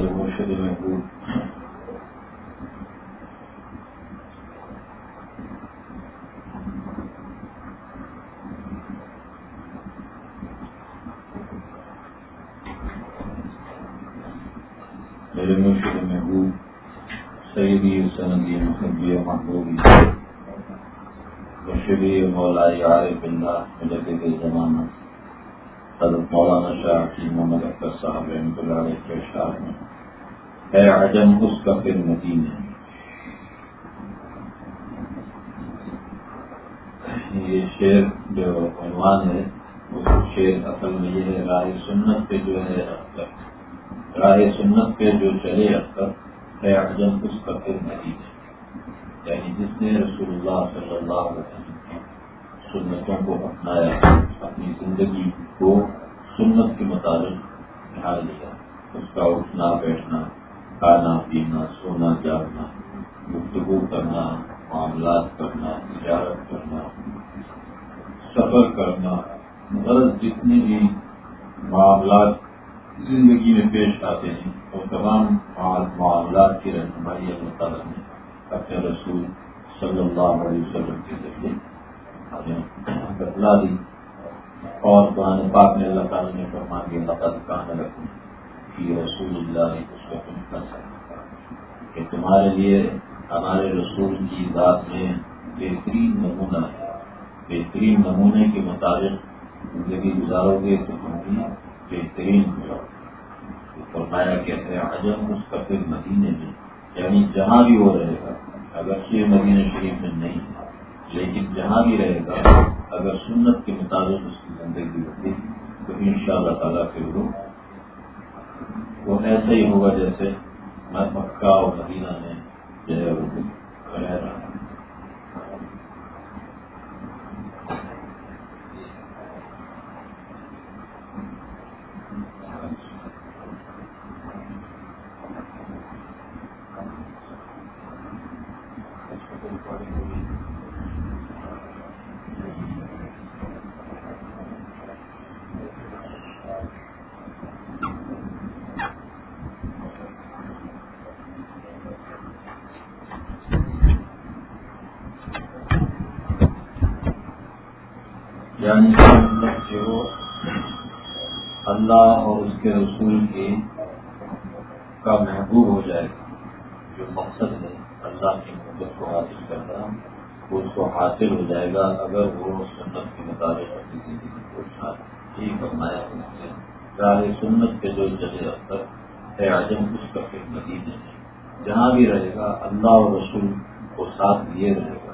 میرے مرشد محبوب میرے مرشد محبوب سیدی سندی محبی محبوبی مرشدی مولا عارف اللہ مجدد زمانہ حضرت مولانا شاہ کی محمد اختر صاحب رحمۃ اللہ علیہ کے شاہ میں۔ ہے عجم، اس کا پھر مدین ہے یہ شعر جو عنوان ہے، اس شعر اصل میں یہ ہے، راہ سنت پہ جو ہے اختر۔ راہ سنت پہ جو چلے اختر ہے عجم، اس کا پھر مدین ہے یعنی جس نے رسول اللہ صلی اللہ علیہ وسلم کی سنتوں کو اپنایا، اپنی زندگی کو سنت کے مطابق ڈھال لیا، اس کا اٹھنا بیٹھنا۔ کھانا پینا، سونا جاگنا گفتگو کرنا، معاملات کرنا، تجارت کرنا، سفر کرنا، غرض جتنے بھی معاملات زندگی میں پیش آتے ہیں، وہ تمام معاملات کی رہنمائی اللہ تعالیٰ نے اپنے رسول صلی اللہ علیہ وسلم کے ذریعے ہمیں بتلا دی اور قرآن پاک میں اللہ تعالیٰ نے فرما کے لقد کان رکھوں کہ رسول اللہ نے اس کو تم کر کہ تمہارے لیے ہمارے رسول کی ذات میں بہترین نمونہ ہے۔ بہترین نمونے کے مطابق زندگی گزارو گے تو تم بھی بہترین ہو جاؤ فرمایا کہتے ہیں عجم مستقل مدینے میں یعنی جہاں بھی وہ رہے گا اگر یہ مدینہ شریف میں نہیں ہے لیکن جہاں بھی رہے گا، اگر سنت کے مطابق اس کی زندگی ہوگی تو ان شاء اللہ تعالیٰ پھر وہ وہ ایسا ہی ہوگا جیسے میں مکہ اور مدینہ میں جو ہے وہ رہ رہا یعنی جو اللہ اور اس کے رسول کے کا محبوب ہو جائے گا جو مقصد ہے اللہ کی محبت کو حاصل کرنا، وہ اس کو حاصل ہو جائے گا اگر وہ سنت کے مطابق اپنی زندگی کو ٹھیک بنایا اس سے راہ سنت کے جو چلے اختر ہے اعظم اس کا پھر مدینے میں جہاں بھی رہے گا، اللہ اور رسول کو ساتھ لیے رہے گا۔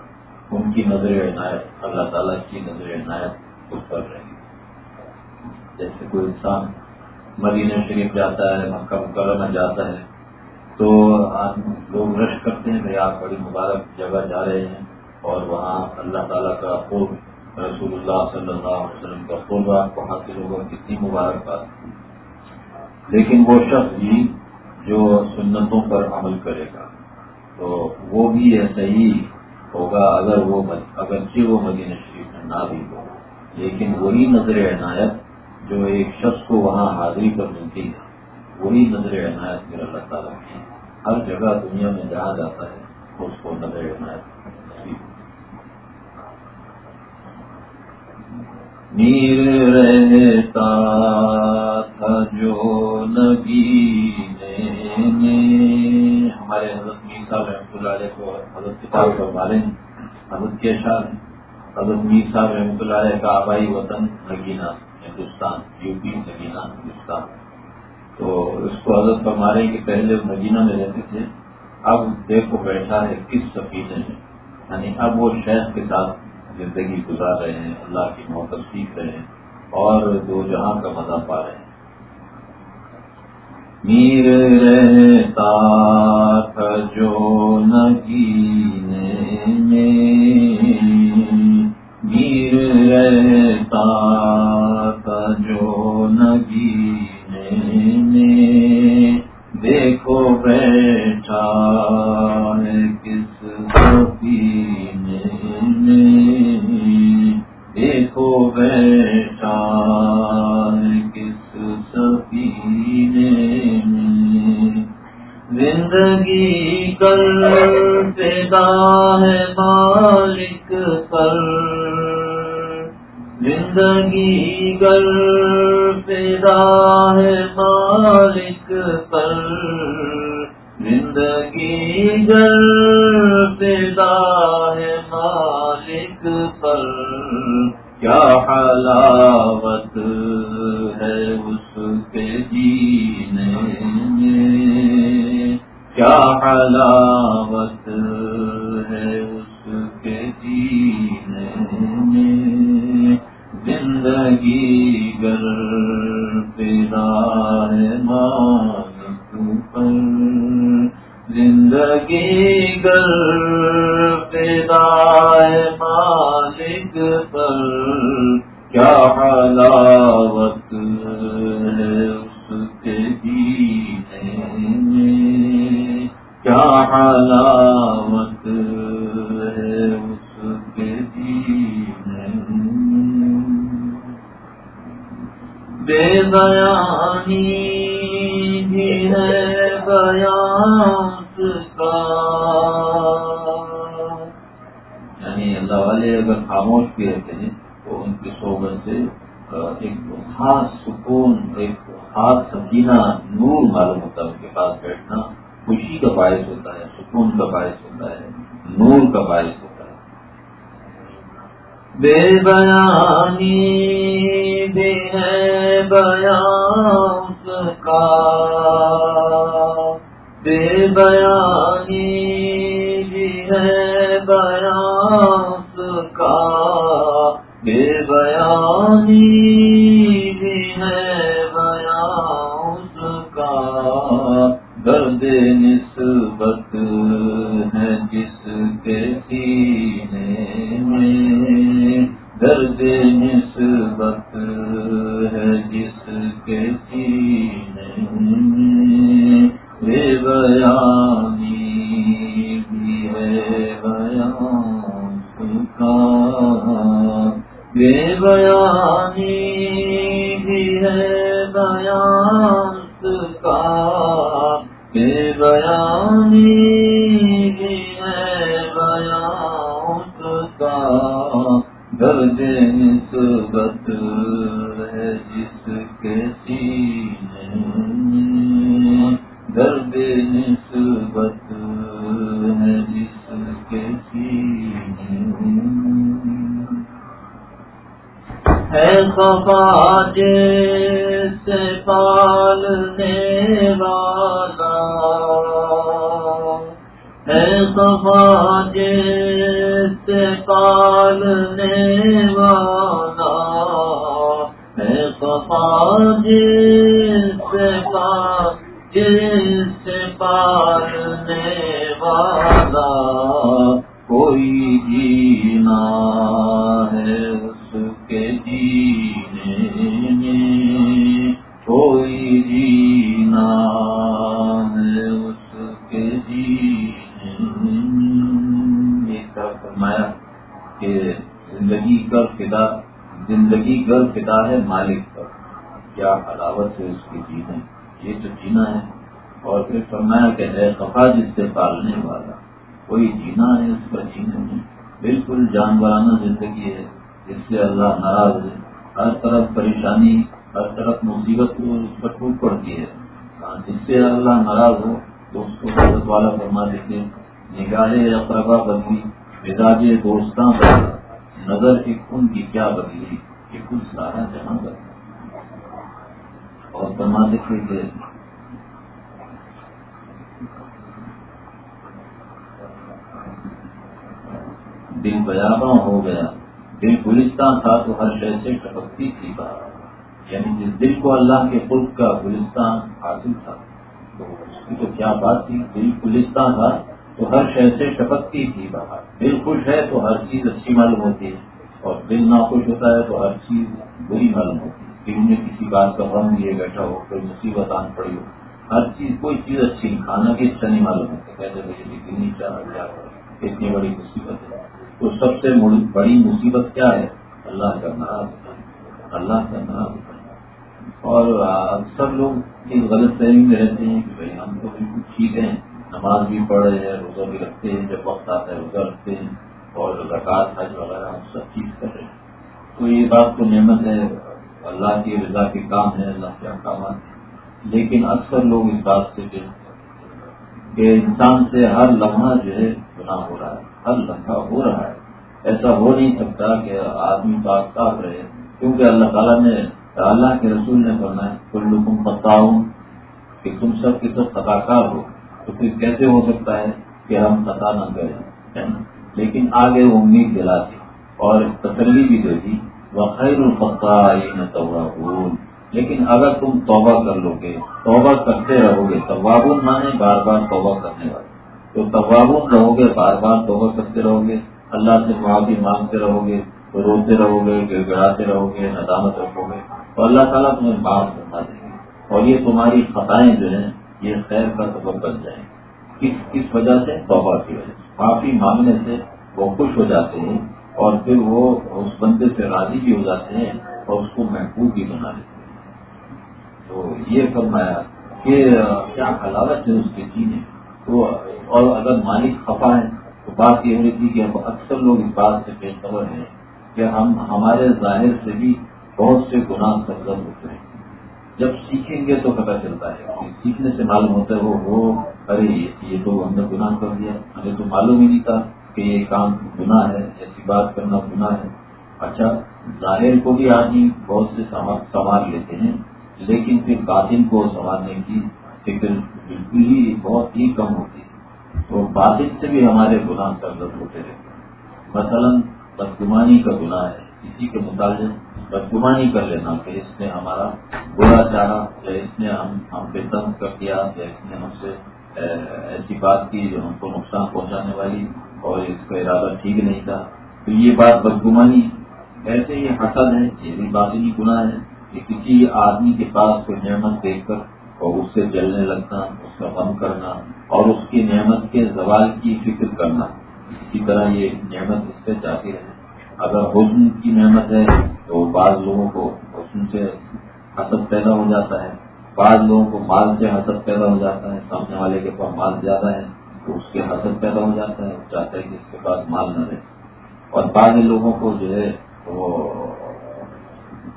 ان کی نظر عنایت، اللہ تعالیٰ کی نظر عنایت اس پر رہے جیسے کوئی انسان مدینہ شریف جاتا ہے، مکہ مکرمہ جاتا ہے، تو لوگ رش کرتے ہیں، بھائی آپ بڑی مبارک جگہ جا رہے ہیں اور وہاں اللہ تعالیٰ کا قرب رسول اللہ صلی اللہ علیہ وسلم کا قرب، آپ کو حاصل ہوگا کتنی مبارک بات لیکن وہ شخص بھی جو سنتوں پر عمل کرے گا، تو وہ بھی ایسا ہی ہوگا، اگر وہ اگرچہ جی وہ مدینہ شریف میں نہ بھی ہو۔ لیکن وہی نظر عنایت جو ایک شخص کو وہاں حاضری پر ملتی ہے۔ وہی نظر عنایت پھر اللہ تعالیٰ کی ہر جگہ دنیا میں جہاں جاتا ہے، اس کو نظر عنایت میر رہتا تھا جو نبی ہمارے حضرت صاحب رحمۃ اللہ علیہ کو حضرت کتاب کا بارے حضرت کے شاہ حضرت میر صاحب رحمۃ اللہ علیہ کا آبائی وطن نگینا ہندوستان یو پی نگینا ہندوستان۔ تو اس کو حضرت فرمارے کہ پہلے نگینا میں رہتے تھے، اب دیکھو بیٹھا ہے، کس سفینے میں۔ یعنی اب وہ شہر کے ساتھ زندگی گزار رہے ہیں، اللہ کی محبت سیکھ رہے ہیں اور دو جہاں کا مزہ پا رہے ہیں۔ میر رہتا تھا جو نگینے میں۔ میر رہتا تھا جو نگینے میں۔ دیکھو بیٹھا پیدا ہے مالک پر۔ زندگی گر پیدا ہے مالک پر۔ زندگی گر پیدا ہے مالک پر۔ کیا حلاوت کیا اللہ والے اگر خاموش بھی رہتے ہیں، تو ان کی صحبت سے ایک خاص سکون، ایک خاص سکینہ، نور معلوم ہوتا ہے ان کے پاس بیٹھنا۔ خوشی کا باعث ہوتا ہے، سکون کا باعث ہوتا ہے، نور کا باعث ہوتا ہے۔ بے بیانی بھی ہے بیان کا۔ بے بیانی بیانی بھی ہے بیان کا درد بے بیانی بھی ہے بیان کا۔ بے بیانی بھی ہے بیان کا۔ درجے نسبت ہے زندگی گر فدا ہے مالک پر۔ کیا حلاوت ہے اس کی جینے یہ تو جینا ہے۔ اور پھر فرمایا کہ ہے خفا جس سے پالنے والا۔ کوئی جینا ہے، اس کا جینا نہیں بالکل جانورانہ زندگی ہے۔ جس سے اللہ ناراض ہے۔ ہر طرف پریشانی، ہر طرف مصیبت اس پر ٹوٹ پڑتی ہے۔ ہاں، جس سے اللہ ناراض ہو، تو اس کو حضرت والا فرما دیتے نگاہ اقربا بدلی، مزاج دوستاں بدلا نظر کی خون کی کیا بدلی یہ کچھ سارا جہاں بدلا۔ اور فرما دیتے کہ دل بیاباں ہو گیا، دل گلستان تھا تو ہر شہر سے ٹپکتی تھی بات یعنی جس دل کو اللہ کے خلق کا گلستان حاصل تھا۔ تو اس کی تو کیا بات تھی؟ دل گلستان تھا۔ تو ہر شہر سے ٹپکتی تھی باہر دل خوش ہے تو ہر چیز اچھی معلوم ہوتی ہے۔ اور دل ناخوش ہوتا ہے تو ہر چیز بری معلوم ہوتی ہے۔ دل میں کسی بات کا غم لیے بیٹھا ہو، کوئی مصیبت آن پڑی ہو۔ ہر چیز، کوئی چیز اچھی نہیں، کھانا بھی اچھا نہیں معلوم ہوتا۔ کہتے بھائی کتنی چاہ اتنی بڑی مصیبت ہے۔ تو سب سے بڑی مصیبت کیا ہے؟ اللہ کا ناراض اللہ کا ناراض اور اکثر لوگ اس غلط فہمی میں رہتے ہیں کہ بھائی، ہم تو بالکل ٹھیک ہیں۔ نماز بھی پڑھ رہے ہیں، روزہ بھی رکھتے ہیں، جب وقت آتا ہے روزہ رکھتے ہیں اور زکات حج وغیرہ ہم سب چیز کر رہے ہیں۔ تو یہ بات تو نعمت ہے، اللہ کی رضا کے کام ہے اللہ کے احکامات ہیں۔ لیکن اکثر لوگ اس بات سے کہ انسان سے ہر لمحہ جو ہے گناہ ہو رہا ہے، ہر لمحہ ہو رہا ہے۔ ایسا ہو نہیں سکتا کہ آدمی پاک رہے کیونکہ اللہ تعالیٰ نے، اللہ کے رسول نے کرنا کل لکم پتا ہوں کہ تم سب کی سب کار ہو۔ تو پھر کیسے ہو سکتا ہے کہ ہم خطا نہ کریں؟ لیکن آگے وہ امید دلاتی اور تسلی بھی دے دی وہ خیر الفقہ لیکن اگر تم توبہ کر لو گے، توبہ کرتے رہو گے طوابون مانے بار بار توبہ کرنے والے۔ تو طوابون رہو گے، بار بار توبہ کرتے رہو گے، اللہ سے معافی مانگتے رہو گے، روتے رہو گے گڑ گڑاتے رہو گے، ندامت رکھو گے۔ تو اللہ تعالیٰ تمہیں معاف کرتا دیں گے اور یہ تمہاری خطائیں جو ہیں یہ خیر کا سبب بن جائیں کس کس وجہ سے؟ توبہ کی وجہ سے۔ معافی مانگنے سے وہ خوش ہو جاتے ہیں اور پھر وہ اس بندے سے راضی بھی ہو جاتے ہیں اور اس کو محبوب بھی بنا لیتے ہیں۔ تو یہ فرمایا کہ کیا حلاوت ہے اس کے چیزیں تو اور اگر مالک خفا ہے تو بات یہ ہو رہی تھی کہ اکثر لوگ اس بات سے بے خبر ہیں کہ ہم ہمارے ظاہر سے بھی بہت سے گناہ سرگرم ہوتے ہیں۔ جب سیکھیں گے تو پتہ چلتا ہے سیکھنے سے معلوم ہوتا ہے وہ ارے، یہ تو ہم نے گناہ کر دیا۔ ہمیں تو معلوم ہی نہیں تھا کہ یہ کام گناہ ہے، ایسی بات کرنا گناہ ہے۔ اچھا ظاہر کو بھی آدمی بہت سے سنبھال لیتے ہیں، لیکن پھر باطن کو سنبھالنے کی فکر بالکل ہی بہت ہی کم ہوتی ہے۔ تو باطن سے بھی ہمارے گناہ سرگرم ہوتے رہتے ہیں۔ مثلاً بدگمانی کا گناہ ہے، اسی کے متعلق بدگمانی کر لینا کہ اس نے ہمارا برا چاہا، یا اس نے ہم ہم پہ تنگ کر دیا، یا اس نے ہم سے ایسی بات کی جو ہم کو نقصان پہنچانے والی اور اس کا ارادہ ٹھیک نہیں تھا۔ تو یہ بات بدگمانی ایسے یہ حسد ہے، یہ بھی بات گناہ ہے کہ کسی آدمی کے پاس کوئی نعمت دیکھ کر اور اس سے جلنے لگنا، اس کا غم کرنا اور اس کی نعمت کے زوال کی فکر کرنا۔ اسی طرح یہ نعمت اس سے جاتی رہے۔ اگر حسن کی نعمت ہے تو بعض لوگوں کو حسن سے حسد پیدا ہو جاتا ہے۔ بعض لوگوں کو مال سے حسد پیدا ہو جاتا ہے۔ سامنے والے کے پاس مال زیادہ ہے تو اس کے حسد پیدا ہو جاتا ہے۔ وہ چاہتا ہے کہ اس کے پاس مال نہ رہے۔ اور بعض لوگوں کو جو ہے وہ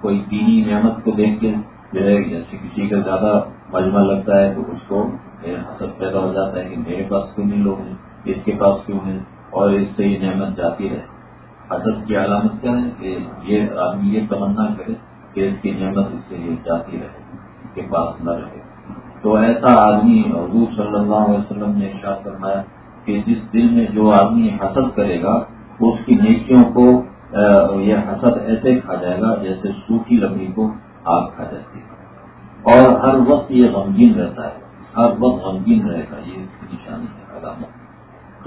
کوئی دینی نعمت کو دیکھ کے جو ہے جیسے کسی کا زیادہ مجمع لگتا ہے تو اس کو حسد پیدا ہو جاتا ہے کہ میرے پاس کیوں نہیں لوگ ہیں، اس کے پاس کیوں ہیں؟ اور اس سے یہ نعمت جاتی رہے حضرت کی علامت کیا ہے کہ یہ آدمی یہ تمنا کرے کہ اس کی نعمت اس سے یہ جاتی رہے، اس کے پاس نہ رہے۔ تو ایسا آدمی حضور صلی اللہ علیہ وسلم نے ارشاد فرمایا کہ جس دل میں جو آدمی حسد کرے گا، اس کی نیکیوں کو یہ حسد ایسے کھا جائے گا جیسے سوکھی لکڑی کو آگ کھا جاتی ہے۔ اور ہر وقت یہ غمگین رہتا ہے، ہر وقت غمگین رہے گا، یہ اس کی نشانی ہے، علامت۔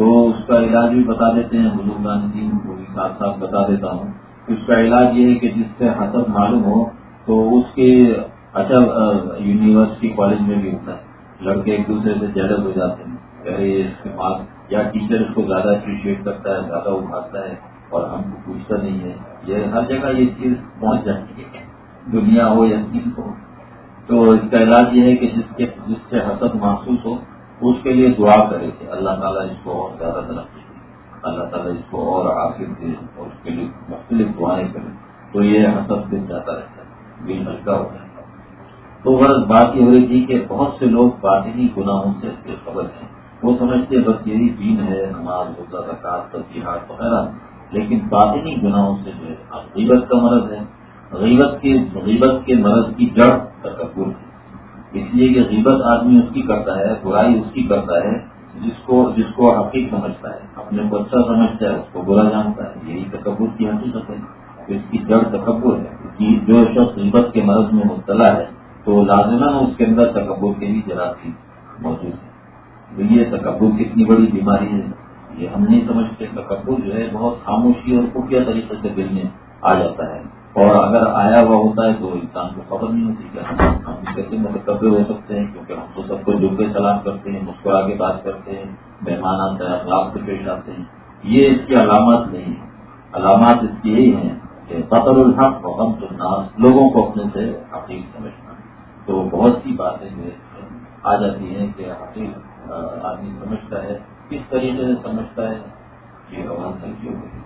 تو اس کا علاج بھی بتا دیتے ہیں بزرگان جی وہ بھی ساتھ ساتھ بتا دیتا ہوں۔ اس کا علاج یہ ہے کہ جس سے حسب معلوم ہو، تو اس کے اچھا یونیورسٹی، کالج میں بھی ہوتا ہے۔ لڑکے ایک دوسرے سے جلد ہو جاتے ہیں۔ ارے اس کے پاس یا ٹیچر اس کو زیادہ اپریشیٹ کرتا ہے، زیادہ اٹھاتا ہے اور ہم کو پوچھتا نہیں ہے۔ یہ ہر جگہ یہ چیز پہنچ جاتی ہے۔ دنیا ہو یا چیز ہو۔ تو اس کا علاج یہ ہے کہ جس کے، جس سے حسد محسوس اس کے لیے دعا کرے تھے اللہ تعالیٰ اس کو اور زیادہ ترقی دے اللہ تعالیٰ اس کو اور آخر دے اور اس کے لیے مختلف دعائیں کریں تو یہ حسد دن جاتا رہتا ہے دل ہلکا ہو جاتا تو غرض بات یہ ہو رہی تھی کہ بہت سے لوگ باطنی گناہوں سے بے خبر ہیں۔ وہ سمجھتے بس یہی دین ہے، نماز ہوتا رکاط تجیحات وغیرہ۔ لیکن باطنی گناہوں سے جو ہے، غیبت کا مرض ہے۔ غیبت کے غیبت کے مرض کی جڑ تکبر ہے۔ اس لیے کہ غیبت آدمی اس کی کرتا ہے، برائی اس کی کرتا ہے، جس کو جس کو حقیق سمجھتا ہے، اپنے کو اچھا سمجھتا ہے، اس کو برا جانتا ہے، یہی تکبر کی حقیقت ہے۔ اس کی جڑ تکبر ہے۔ جو شخص غیبت کے مرض میں مبتلا ہے، تو لازمن اس کے اندر تکبر کے بھی جراثیم موجود ہے یہ تکبر کتنی بڑی بیماری ہے۔ یہ ہم نہیں سمجھتے تکبر جو ہے، بہت خاموشی اور خفیہ طریقے سے دل میں آ جاتا ہے۔ اور اگر آیا ہوا ہوتا ہے تو انسان کو خبر نہیں ہوتی کہ ہم کیسے متقبر ہو سکتے ہیں، کیونکہ ہم تو سب کو جو کے سلام کرتے ہیں مسکرا کے بات کرتے ہیں، مہمان آتا ہے، اخلاق سے پیش آتے ہیں۔ یہ اس کی علامات نہیں ہے علامات اس کی یہی ہیں کہ فطر الحق غم الناس، لوگوں کو اپنے سے حقیق سمجھنا۔ تو بہت سی باتیں جو آ جاتی ہیں کہ حقیق آدمی سمجھتا ہے، کس طریقے سے سمجھتا ہے، یہ آواز ہلکی ہو گئی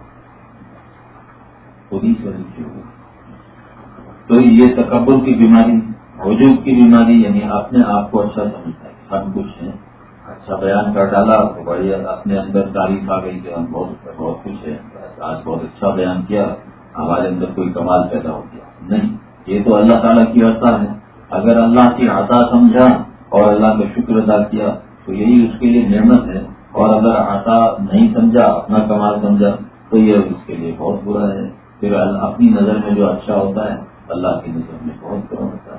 خود ہی سے ہو گئی تو یہ تکبر کی بیماری، وجود کی بیماری یعنی اپنے آپ کو اچھا سمجھتا ہے، سب کچھ ہے۔ اچھا بیان کر ڈالا تو بڑی اپنے اندر تعریف آ گئی کہ ہم بہت اچھا، بہت خوش ہیں۔ آج بہت اچھا بیان کیا، ہمارے اندر کوئی کمال پیدا ہو گیا۔ نہیں، یہ تو اللہ تعالیٰ کی عطا ہے۔ اگر اللہ کی عطا سمجھا اور اللہ کا شکر ادا کیا، تو یہی اس کے لیے نعمت ہے۔ اور اگر عطا نہیں سمجھا، اپنا کمال سمجھا، تو یہ اس کے لیے بہت برا ہے۔ پھر اپنی نظر میں جو اچھا ہوتا ہے اللہ کی نظر میں بہت برا ہوتا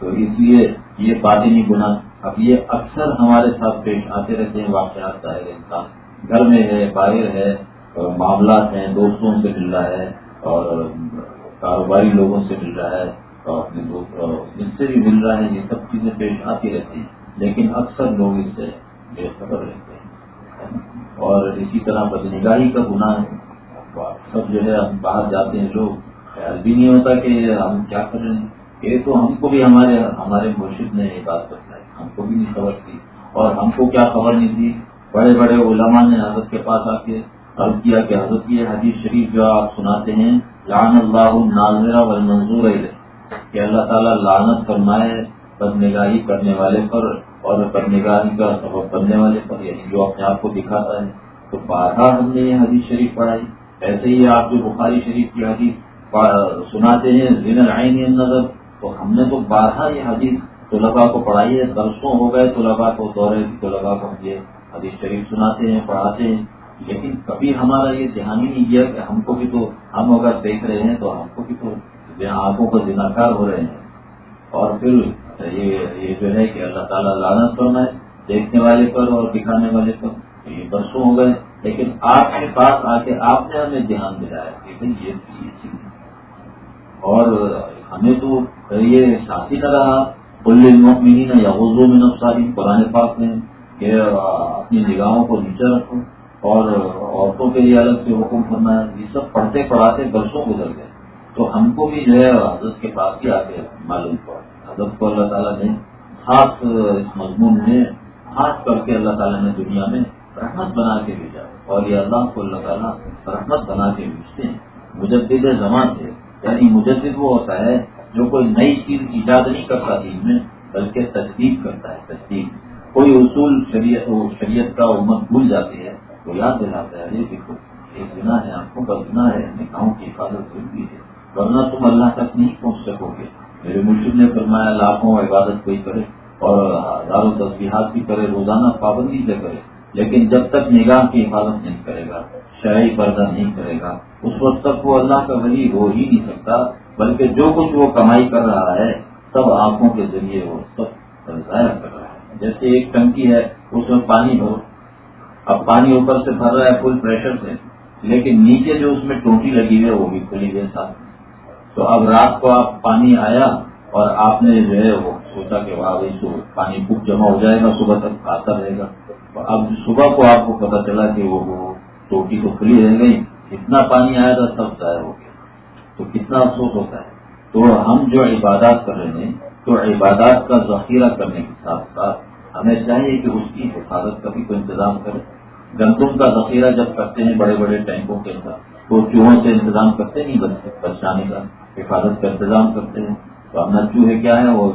تو اس لیے یہ باطنی گناہ، اب یہ اکثر ہمارے ساتھ پیش آتے رہتے ہیں، واقعات ظاہر انسان گھر میں ہے، باہر ہے معاملات ہیں، دوستوں سے مل رہا ہے، اور کاروباری لوگوں سے مل رہا ہے، اور اپنے دوست جن سے بھی مل رہا ہے، یہ سب چیزیں پیش آتی رہتی ہیں۔ لیکن اکثر لوگ اس سے بے خبر رہتے ہیں۔ اور اسی طرح بدنگاہی کا گناہ ہے۔ سب جو ہے باہر جاتے ہیں، لوگ خیال بھی نہیں ہوتا کہ ہم کیا کر رہے ہیں۔ یہ تو ہم کو بھی ہمارے ہمارے مرشد نے یہ بات بتائی۔ ہم کو بھی نہیں خبر تھی۔ اور ہم کو کیا خبر نہیں تھی؟ بڑے بڑے علماء نے حضرت کے پاس آ کے عرض کیا کہ حضرت یہ حدیث شریف جو آپ سناتے ہیں لان اللہ ناظرہ و منظور کہ اللہ تعالیٰ لانت فرمائے بد نگاہی کرنے والے پر اور بد نگاہی کا سبب کرنے والے پر یعنی جو اپنے آپ کو دکھاتا ہے۔ تو بارہ ہم نے یہ حدیث شریف پڑھائی۔ ایسے ہی آپ جو بخاری شریف کی حدیث سناتے ہیں، زین آئیں نظر۔ تو ہم نے تو بارہ یہ حدیث طلبا کو پڑھائی ہے برسوں ہو گئے طلبا کو دورے طلبا کو ہم یہ حدیث شریف سناتے ہیں، پڑھاتے ہیں۔ لیکن کبھی ہمارا یہ دھیان ہی نہیں کیا کہ ہم کو بھی تو ہم اگر دیکھ رہے ہیں تو ہم کو بھی تو آنکھوں کو جناکار ہو رہے ہیں۔ اور پھر یہ جو ہے کہ اللہ تعالیٰ لانت کرنا ہے دیکھنے والے پر اور دکھانے والے پر۔ یہ برسوں ہو گئے۔ لیکن آپ کے پاس آ کے آپ نے ہمیں دھیان دلایا لیکن یہ اور ہمیں تو یہ ساتھی نہ رہا۔ المؤمنین یا حضو میں نفساری قرآن پاک میں کہ اپنی نگاہوں کو نیچے رکھو اور عورتوں کے لیے الگ سے حکم کرنا ہے یہ سب پڑھتے پڑھاتے برسوں گزر گئے۔ تو ہم کو بھی جو ہے حضرت کے پاس ہی آ کے معلوم پڑا حضرت کو اللہ تعالیٰ نے خاص اس مضمون میں خاص کر کے اللہ تعالیٰ نے دنیا میں رحمت بنا کے بھیجا۔ اور یہ اللہ کو اللہ تعالیٰ رحمت بنا کے بھیجتے ہیں۔ مجدد زمان سے یعنی مجدد وہ ہوتا ہے جو کوئی نئی چیز ایجاد نہیں کرتا دین میں، بلکہ تصدیق کرتا ہے، تصدیق۔ کوئی اصول شریعت شریعت کا امت بھول جاتی ہے تو یاد دلاتا ہے دیکھو، ایک گنا ہے آنکھوں کا گنا ہے نکاحوں کی حفاظت ضروری ہے۔ ورنہ تم اللہ تک نہیں پہنچ سکو گے۔ میرے مرشد نے فرمایا، لاکھوں عبادت کوئی کرے اور ہزاروں تصویرات بھی کرے، روزانہ پابندی سے کرے، لیکن جب تک نگاہ کی حفاظت نہیں کرے گا شہری پردہ نہیں کرے گا۔ اس وقت تک وہ اللہ کا ولی ہو ہی نہیں سکتا، بلکہ جو کچھ وہ کمائی کر رہا ہے، سب آنکھوں کے ذریعے وہ سب ظاہر کر رہا ہے۔ جیسے ایک ٹنکی ہے، اس میں پانی بھرو اب پانی اوپر سے بھر رہا ہے فل پریشر سے، لیکن نیچے جو اس میں ٹوٹی لگی ہوئی ہے، وہ بھی کھلی ہوئی ساتھ تو اب رات کو آپ پانی آیا اور آپ نے جو ہے، وہ سوچا کہ وہاں پانی خوب جمع ہو جائے گا، صبح تک آتا رہے گا۔ اب صبح کو آپ کو پتا چلا کہ وہ ٹوٹی تو کھلی رہ گئی اتنا پانی آیا تھا سب ضائع ہو گیا۔ تو کتنا افسوس ہوتا ہے۔ تو ہم جو عبادات کر رہے ہیں، تو عبادات کا ذخیرہ کرنے کے ساتھ ساتھ ہمیں چاہیے کہ اس کی حفاظت کا بھی کوئی انتظام کرے گندم کا ذخیرہ جب کرتے ہیں بڑے بڑے ٹینکوں کے اندر، تو چوہوں سے انتظام کرتے نہیں بچانے کا حفاظت کا انتظام کرتے ہیں۔ تو ہم چوہے کیا ہے، وہ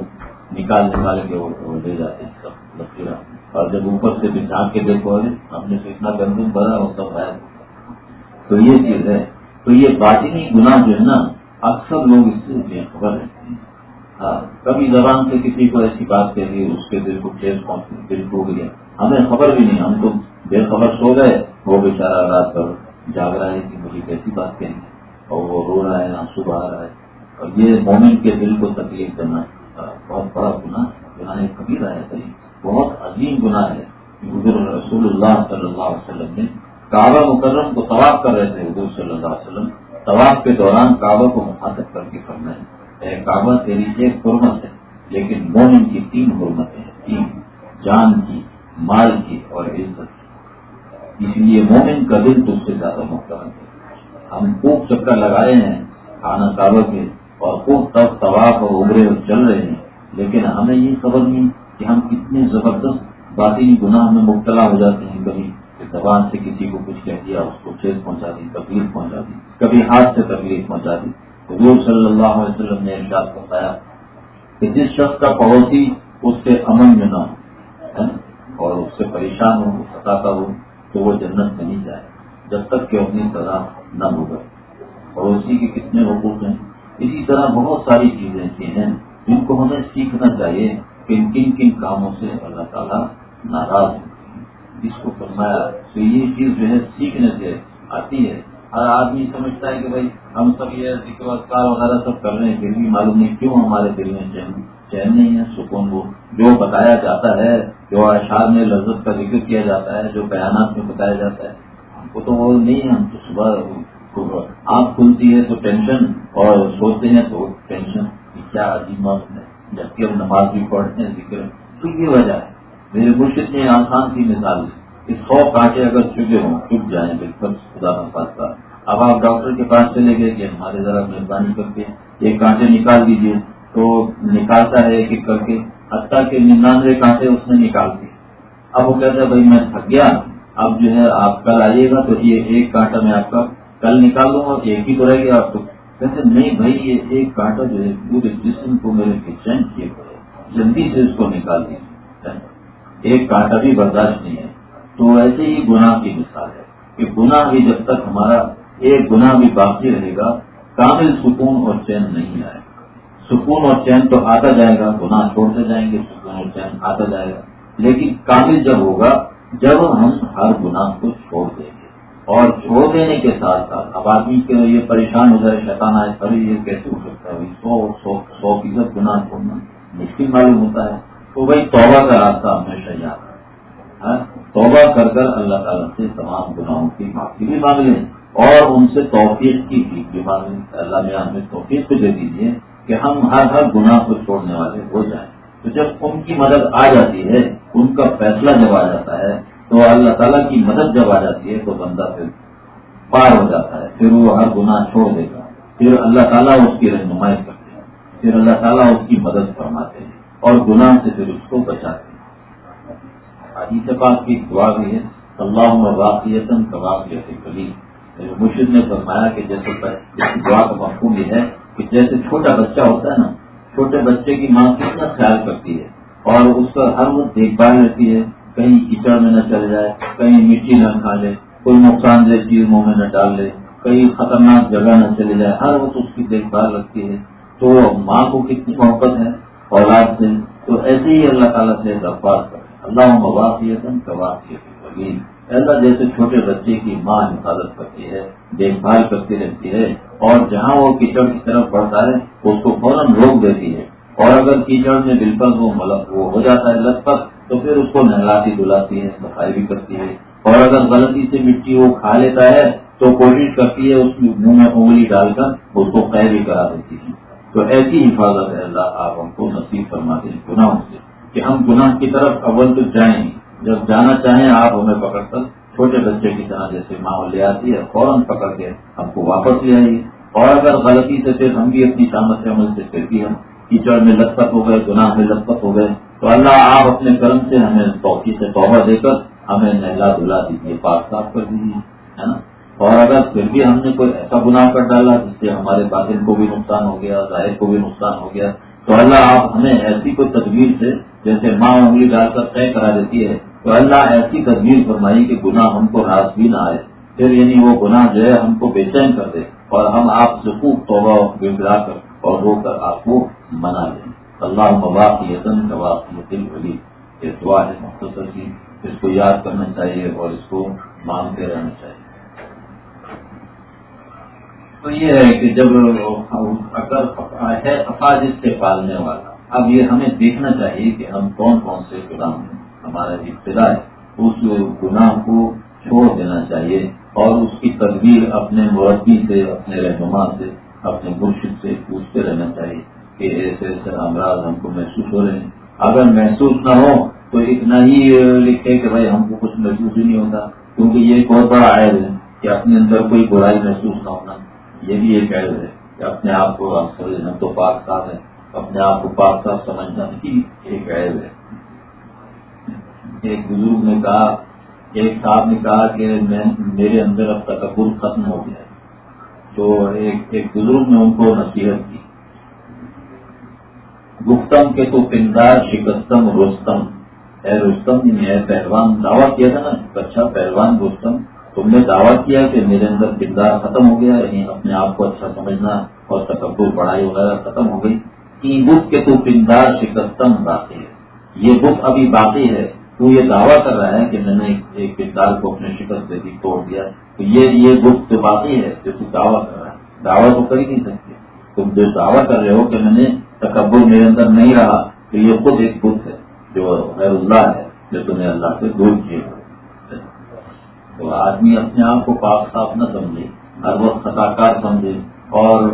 نکالنے والے کے وہ لے جاتے ہیں سب ذخیرہ۔ اور جب اوپر سے بچھا کے دیکھو ہم نے اتنا گندم بھرا وہ سب ہے تو یہ چیز ہے۔ تو یہ باطنی گناہ جو ہے نا، اکثر لوگ اس سے بے خبر رہتے ہیں۔ ہاں کبھی زبان سے کسی کو ایسی بات کہی اس کے دل کو ٹھیس پہنچ دل کو گیا۔ ہمیں خبر بھی نہیں، ہم تو بے خبر سو گئے۔ وہ بیچارہ رات بھر جاگ رہا ہے کہ مجھے کیسی بات کہیں گے اور وہ رو رہا ہے، آنسو بہا رہا ہے۔ اور یہ مومن کے دل کو تکلیف کرنا ہاں، بہت بڑا گناہ گناہ کبھی رہا ہے۔ بہت عظیم گناہ ہے رسول اللہ صلی اللہ علیہ وسلم نے کعبہ مکرم کو طواف کر رہے تھے، حضور صلی اللہ علیہ وسلم طواف کے دوران کعبہ کو مخاطب کر کے کرنا ہے کعبہ تیری ایک حرمت ہے، لیکن مومن کی تین حرمتیں ہیں، تین، جان کی، مال کی اور عزت کی۔ اس لیے مومن کا دل تو سے زیادہ محترم ہے۔ ہم خوب چکر لگا رہے ہیں کھانا کعبہ کے اور خوب تب طواف اور ابرے چل رہے ہیں، لیکن ہمیں یہ خبر نہیں کہ ہم کتنے زبردست باطنی گناہ میں مبتلا ہو جاتے ہیں، کبھی زبان سے کسی کو کچھ کہہ دیا، اس کو چیز پہنچا دی تکلیف پہنچا دی، کبھی ہاتھ سے تکلیف پہنچا دی۔ حضور صلی اللہ علیہ وسلم نے ارشاد بتایا کہ جس شخص کا پڑوسی اس سے امن میں نہ ہو اور اس سے پریشان ہو ستاتا ہو، تو وہ جنت میں نہیں جائے، جب تک کہ اپنی سزا نہ ہوگا پڑوسی کے کتنے حقوق ہیں؟ اسی طرح بہت ساری چیزیں ایسی ہیں، جن کو ہمیں سیکھنا چاہیے۔ کہ کن کن کاموں سے اللہ تعالیٰ ناراض ہوتے ہیں۔ جس کو فرمایا، تو یہ چیز جو ہے سیکھنے سے آتی ہے۔ ہر آدمی سمجھتا ہے کہ بھائی، ہم سب یہ ذکر وسکار وغیرہ سب کر رہے ہیں، پھر بھی معلوم نہیں کیوں ہمارے دل میں چین چین نہیں ہے، سکون وہ۔ جو بتایا جاتا ہے، جو اشعار میں لذت کا ذکر کیا جاتا ہے، جو بیانات میں بتایا جاتا ہے، ہم کو تو وہ نہیں ہے، ہم تو صبح آنکھ کھلتی ہے تو ٹینشن، اور سوچتے ہیں تو ٹینشن کیا عجیب ہے۔ جبکہ ہم نماز بھی پڑھتے ہیں، ذکر تو یہ وجہ ہے۔ میرے مرشد نے آسان سی مثال کہ سو کانٹے اگر چکے ہوں چپ جائیں بالکل خدا کا اب آپ ڈاکٹر کے پاس چلے گئے کہ ہمارے ذرا مہربانی کر کے یہ کانٹے نکال دیجیے تو نکالتا ہے ایک ایک کر کے۔ حتیٰ کے ننانوے کانٹے اس نے نکال دیے۔ اب وہ کہتا ہے، بھائی میں تھک گیا۔ اب جو ہے، آپ کل آئیے گا تو یہ ایک کانٹا میں آپ کا کل نکال دوں گا ایک ہی تو رہ گیا۔ آپ کو کہتے نہیں بھائی، یہ ایک کانٹا جو ہے، پورے جسم کو میرے کچن کیے پڑے جلدی سے اس کو نکال دیجیے ایک کانٹا بھی برداشت نہیں ہے۔ تو ایسے ہی گناہ کی مثال ہے کہ گناہ بھی جب تک ہمارا ایک گناہ بھی باقی رہے گا، کامل سکون اور چین نہیں آئے گا۔ سکون اور چین تو آتا جائے گا، گناہ چھوڑتے جائیں گے، سکون اور چین آتا جائے گا۔ لیکن کامل جب ہوگا، جب ہم ہر گناہ کو چھوڑ دیں گے۔ اور چھوڑ دینے کے ساتھ ساتھ اب آدمی کے یہ پریشان ہو جائے، شیطان آئے ابھی یہ کیسے ہو سکتا ہے؟ سو سو سو فیصد گناہ چھوڑنا مشکل معلوم ہوتا ہے۔ تو بھائی، توبہ کا راستہ ہمیشہ یاد ہے ہاں؟ توبہ کر کر اللہ تعالیٰ سے تمام گناہوں کی معافی بھی مانگ لیں اور ان سے توفیق کی بھی مانگ لیں۔ اللہ میں ہمیں توفیق کو دے دیجیے کہ ہم ہر ہر گناہ کو چھوڑنے والے ہو جائیں۔ تو جب ان کی مدد آ جاتی ہے، ان کا فیصلہ جب آ جاتا ہے تو اللہ تعالیٰ کی مدد جب آ جاتی ہے تو بندہ پھر پار ہو جاتا ہے، پھر وہ ہر گناہ چھوڑ دے گا پھر اللہ تعالیٰ اس کی رہنمائی کرتے ہیں۔ پھر اللہ تعالیٰ اس کی مدد فرماتے ہیں اور گناہ سے پھر اس کو بچاتے ہیں۔ حدیث پاک کی دعا بھی ہے اللہ واقعیتن کباب جیسے کلی مرشد نے فرمایا کہ جیسے دعا کا مفہوم یہ ہے کہ جیسے چھوٹا بچہ ہوتا ہے نا، چھوٹے بچے کی ماں کتنا خیال کرتی ہے اور اس کا ہر وقت دیکھ بھال رہتی ہے۔ کہیں کیچڑ میں نہ چل جائے، کہیں مٹی نہ کھا لے، کوئی نقصان دہ چیز منہ میں نہ ڈال لے، کہیں خطرناک جگہ نہ چلے جائے، ہر وقت اس کی دیکھ بھال رکھتی ہے۔ تو ماں کو کتنی محبت ہے، اولاد سے۔ تو ایسے ہی اللہ تعالیٰ سے درخواست کر اللہ مواقعیت اللہ، جیسے چھوٹے بچے کی ماں حفاظت کرتی ہے، دیکھ بھال کرتی رہتی ہے، اور جہاں وہ کیچڑ کی طرف بڑھتا ہے، اس کو فوراً روک دیتی ہے۔ اور اگر کیچڑ میں بالکل وہ مطلب وہ ہو جاتا ہے لگ پت تو پھر اس کو نہلاتی دلاتی ہے صفائی بھی کرتی ہے اور اگر غلطی سے مٹی وہ کھا لیتا ہے، تو کوشش کرتی ہے اس منہ میں انگلی ڈال کر اس کو قید بھی کرا دیتی ہے تو ایسی حفاظت ہے اللہ، آپ ہم کو نصیب فرماتے ہیں گناہوں سے۔ کہ ہم گناہ کی طرف اول تو جائیں۔ جب جانا چاہیں، آپ ہمیں پکڑ کر چھوٹے بچے کی طرح جیسے ماحول لے آتی ہے، فوراً پکڑ کے ہم کو واپس لے آئیے۔ اور اگر غلطی سے پھر ہم بھی اپنی سامت عمل سے پھر بھی ہم کیچڑ میں لطپت ہو گئے، گناہ میں لطپت ہو گئے تو اللہ، آپ اپنے کرم سے ہمیں توقی سے توبہ دے کر ہمیں نہلا دلا دیجیے پاک صاف کر دیجیے ہے نا؟ اور اگر پھر بھی ہم نے کوئی ایسا گناہ کر ڈالا جس سے ہمارے باطن کو بھی نقصان ہو گیا، ظاہر کو بھی نقصان ہو گیا، تو اللہ، آپ ہمیں ایسی کوئی تدبیر سے جیسے ماں انگلی ڈال کر طے کرا دیتی ہے، تو اللہ ایسی تدبیر فرمائی کہ گناہ ہم کو راس بھی نہ آئے۔ پھر یعنی وہ گناہ جو ہے ہم کو بے چین کر دے اور ہم آپ سے خوب توبہ گڑا کر اور رو کر آپ کو منا لیں۔ اللہ مواقع یتن دل بلی یہ دعا ہے مختصر کی، اس کو یاد کرنا چاہیے اور اس کو مانگتے رہنا چاہیے۔ تو یہ ہے کہ جب اگر افاظت سے پالنے والا، اب یہ ہمیں دیکھنا چاہیے کہ ہم کون کون سے گناہ ہیں۔ ہمارا ابتدا ہے، اس گناہ کو چھوڑ دینا چاہیے اور اس کی تدبیر اپنے مربی سے، اپنے رہنما سے، اپنے مرشد سے پوچھتے رہنا چاہیے۔ کہ ایسے ایسے امراض ہم کو محسوس ہو رہے ہیں۔ اگر محسوس نہ ہو تو اتنا ہی لکھے کہ بھائی ہم کو کچھ محسوس ہی نہیں ہوتا۔ کیونکہ یہ ایک بہت بڑا عائد ہے کہ اپنے اندر کوئی برائی محسوس نہ ہونا۔ یہ بھی ایک عائد ہے کہ اپنے آپ کو ہم تو پاک صاف ہے اپنے آپ کو پاک صاف سمجھنا ہی ایک عیب ہے۔ ایک بزرگ نے کہا، ایک صاحب نے کہا کہ میں، میرے اندر اب تکبر ختم ہو گیا تو ایک ایک بزرگ نے ان کو نصیحت کی۔ گفتم کے تو پندار، شکستم روستم اے رستم نہیں ہے پہلوان دعویٰ کیا تھا نا؟ اچھا پہلوان رستم۔ تم نے دعویٰ کیا کہ میرے اندر کردار ختم ہو گیا یعنی اپنے آپ کو اچھا سمجھنا اور تکبر پڑھائی وغیرہ ختم ہو گئی۔ ای بک کے تو پندار، شکستم باقی ہے۔ یہ بک ابھی باقی ہے۔ تو یہ دعویٰ کر رہا ہے کہ میں نے ایک کردار کو اپنے شکست دے دی، توڑ دیا۔ تو یہ یہ بک تو باقی ہے، جو تو دعویٰ کر رہا ہے۔ دعویٰ تو کر ہی نہیں سکتے۔ تم جو دعویٰ کر رہے ہو کہ میں نے تکبر میرے اندر نہیں رہا، تو یہ خود ایک بک ہے جو غیر اللہ ہے، جو تمہیں اللہ سے دور کیے تو آدمی اپنے آپ کو پاک صاف نہ سمجھے، ہر وقت خطاکار سمجھے، اور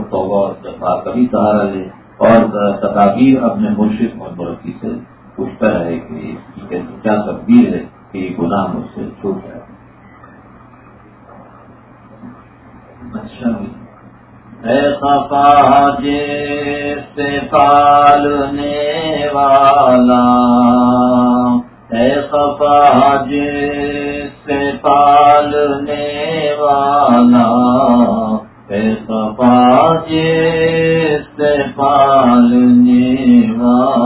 کبھی سہارا لے، اور تدابیر اپنے مرشد اور برقی سے پوچھتا رہے کہ اس کی کیا تبدیل ہے کہ یہ گناہ مجھ سے چھوٹ جائے۔ اچھا۔ اے خفا سے پالنے والا۔ اے خفا سے پالنے والا۔ اے خفا سے پالنے والا۔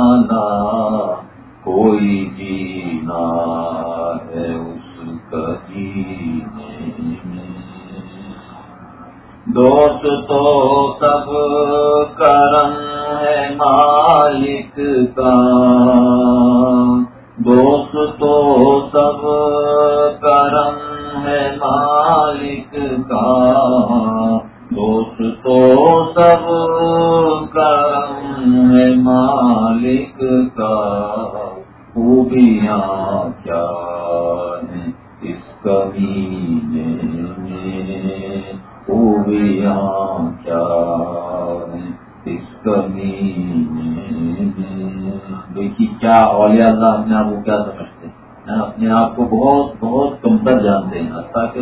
آپ کو بہت بہت کمتر جانتے ہیں تاکہ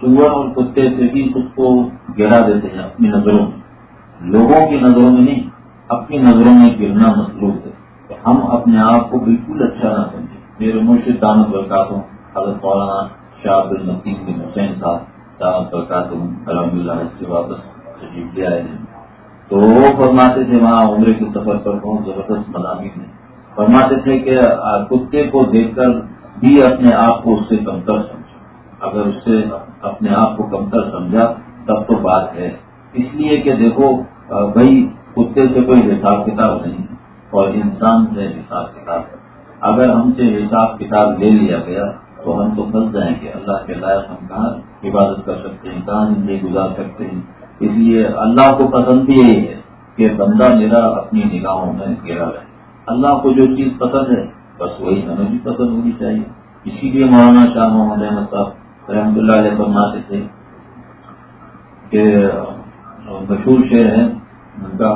سور اور کتے سے بھی خود کو گرا دیتے ہیں اپنی نظروں میں۔ لوگوں کی نظروں میں نہیں، اپنی نظروں میں گرنا مطلوب ہے۔ ہم اپنے آپ کو بالکل اچھا نہ سمجھیں۔ میرے مرشد دانت برکات ہوں حضرت مولانا شاہ عبد النقیم بن حسین صاحب دانت برکات ہوں الحمد للہ اس سے واپس تشریف لے آئے ہیں۔ تو وہ فرماتے تھے وہاں عمرے کے سفر پر بہت زبردست مضامین میں فرماتے تھے کہ کتے کو دیکھ کر بھی اپنے آپ کو اس سے کمتر سمجھو۔ اگر اس سے اپنے آپ کو کمتر سمجھا، تب تو بات ہے۔ اس لیے کہ دیکھو بھائی، کتے سے کوئی حساب کتاب نہیں اور انسان سے حساب کتاب اگر ہم سے حساب کتاب لے لیا گیا، تو ہم تو پھنس جائیں گے۔ اللہ کے لائق ہم کہاں عبادت کر سکتے ہیں؟ کہاں زندگی گزار سکتے ہیں؟ اس لیے اللہ کو پسند بھی یہی ہے کہ بندہ میرا اپنی نگاہوں میں گھیرا رہے۔ اللہ کو جو چیز پسند ہے بس وہی ہمیں بھی پسند ہونی چاہیے۔ اسی لیے مولانا شاہ محمد احمد صاحب رحمد اللہ علیہ فرماتے تھے کہ مشہور شعر ہے ان کا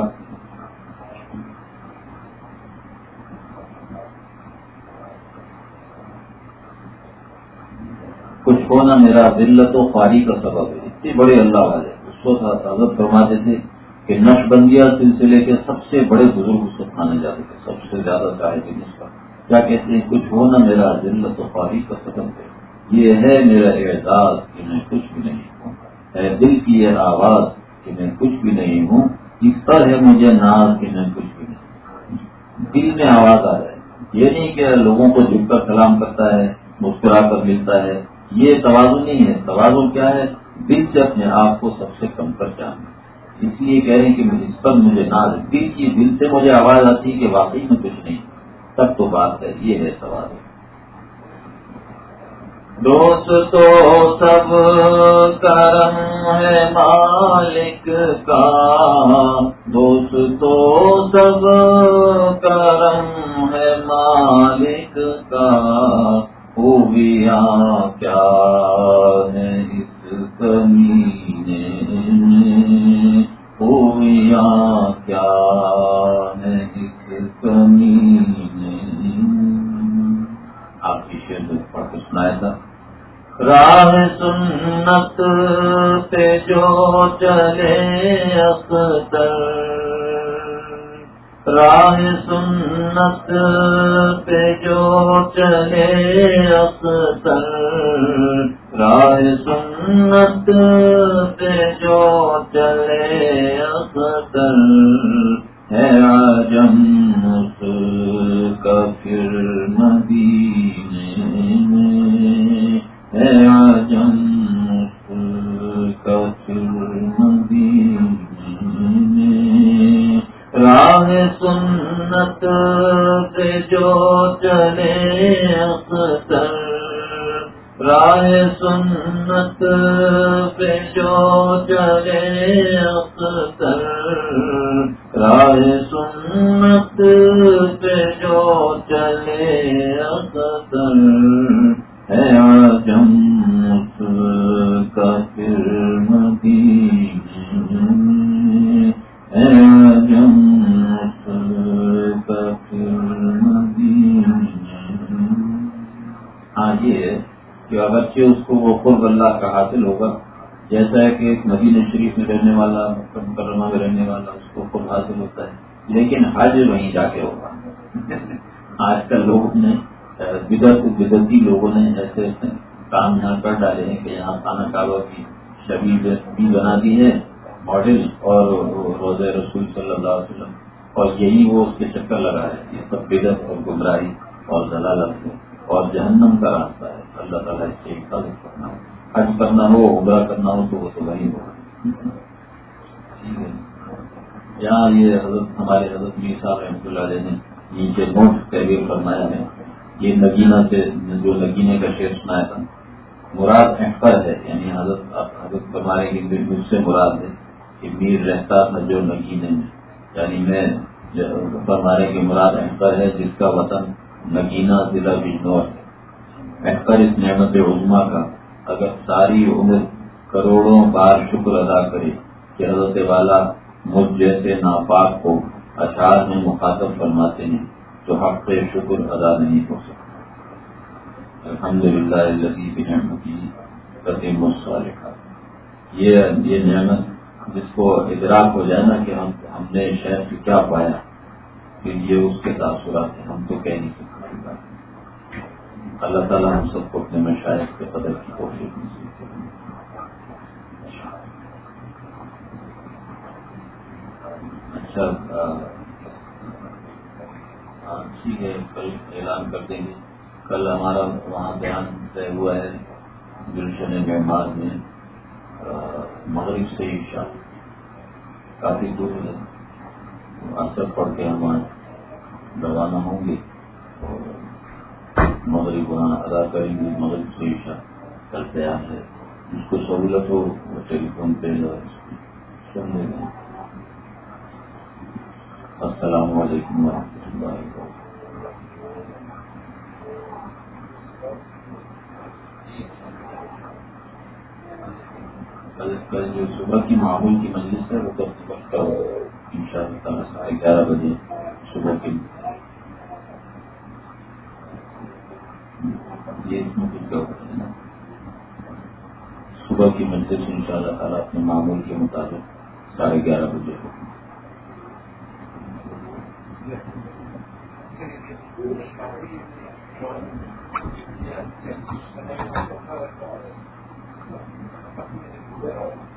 کچھ ہونا میرا، ذلت و خاری کا سبب ہے۔ اتنے بڑے اللہ والے اس کو حضرت فرماتے تھے کہ نش بندیا سلسلے کے سب سے بڑے بزرگ اس کو کھانے جاتے تھے، سب سے زیادہ چاہے تھے اس کیا کہتے ہیں کچھ ہونا میرا ذلت و خاری کا سبب ہے یہ ہے میرا اعزاز کہ میں کچھ بھی نہیں ہوں۔ ہے دل کی یہ آواز کہ میں کچھ بھی نہیں ہوں۔ اس پر ہے مجھے ناز کہ میں کچھ بھی نہیں دل میں آواز آ رہا ہے۔ یہ نہیں کہ لوگوں کو جھک کر سلام کرتا ہے، مسکرا کر ملتا ہے۔ یہ توازن نہیں ہے۔ توازن کیا ہے؟ دل سے اپنے آپ کو سب سے کم کر جانا۔ اس لیے کہہ رہے ہیں کہ اس پر مجھے ناز دل کی دل سے مجھے آواز آتی ہے کہ واقعی میں کچھ نہیں تب تو بات ہے، یہ ہے سوال۔ دوست تو سب کرم ہے مالک کا۔ دوست تو سب کرم ہے مالک کا۔ خوبیاں کیا ہے اس کمینے خوبیاں کیا پڑھ تھا۔ راہ سنت پہ جو چلے اختر۔ راہ سنت پہ جو چلے اختر۔ راہ سنت پہ جو چلے اختر۔ ہے آجم اس کا پھر سنت پہ جو چلے اختر۔ راہ سنت پہ جو چلے اختر۔ راہ سنت لیکن حج وہیں جا کے ہوگا۔ آج کل لوگوں نے بدت بدتی لوگوں نے ایسے کام یہاں کر ڈالے ہیں کہ یہاں خانہ کعبہ کی شبی بھی بنا دی ہے، ماڈل اور روز رسول صلی اللہ علیہ وسلم۔ اور یہی وہ اس کے چکر لگا ہے یہ سب بدت اور گمراہی اور ضلالت ہے اور جہنم کا راستہ ہے۔ اللہ تعالیٰ اس سے حفاظت کرنا ہو حج کرنا ہو، عمرہ کرنا ہو تو وہ تو وہی ہوگا۔ ٹھیک ہے۔ یہاں یہ حضرت، ہمارے حضرت میر صاحب رحمۃ اللہ علیہ نے نیچے نوٹ تحریر فرمایا ہے، یہ نگینہ سے، جو نگینے کا شعر سنایا تھا، مراد احفر ہے یعنی حضرت حضرت فرمائے کہ مجھ سے مراد ہے کہ میر رہتا تھا جو نگینے میں یعنی میں فرمانے کی مراد احفر ہے، جس کا وطن نگینہ ضلع بجنور ہے۔ احکر اس نعمت عظما کا اگر ساری عمر کروڑوں بار شکر ادا کرے کہ حضرت والا مجھ جیسے ناپاک کو اشعار میں مخاطب فرماتے ہیں، تو حق پہ شکر ادا نہیں ہو سکتا۔ الحمد للہ لذیذ نعمتی قدیم الصالحہ۔ یہ یہ نعمت جس کو ادراک ہو جائے نا کہ ہم ہم نے شہر سے کیا پایا کہ یہ اس کے تاثرات ہیں، ہم تو کہہ نہیں سکتے اللہ تعالیٰ ہم سب کو اپنے مشاعر کے قدر کی کوشش اچھا ٹھیک ہے کل اعلان کر دیں گے۔ کل ہمارا وہاں بیان طے ہوا ہے، گلشن مہمان میں مغرب سے عشاء کافی دور ہے۔ اثر پڑھ کے ہم روانہ ہوں گے اور مغرب وہاں ادا کریں گے، مغرب سے عشاء کل تیار ہے۔ جس کو سہولت ہو، وہ ٹیلی فون پہ سن لیں۔ گے السلام علیکم ورحمۃ اللہ کل کل جو صبح کی معمول کی مجلس ہے، وہ کل صبح کا ان شاء اللہ تعالیٰ ساڑھے گیارہ بجے صبح کی یہ اس میں کچھ ہے نا صبح کی مجلس ان شاء اللہ تعالیٰ اپنے معمول کے مطابق ساڑھے گیارہ بجے ہو Thank you.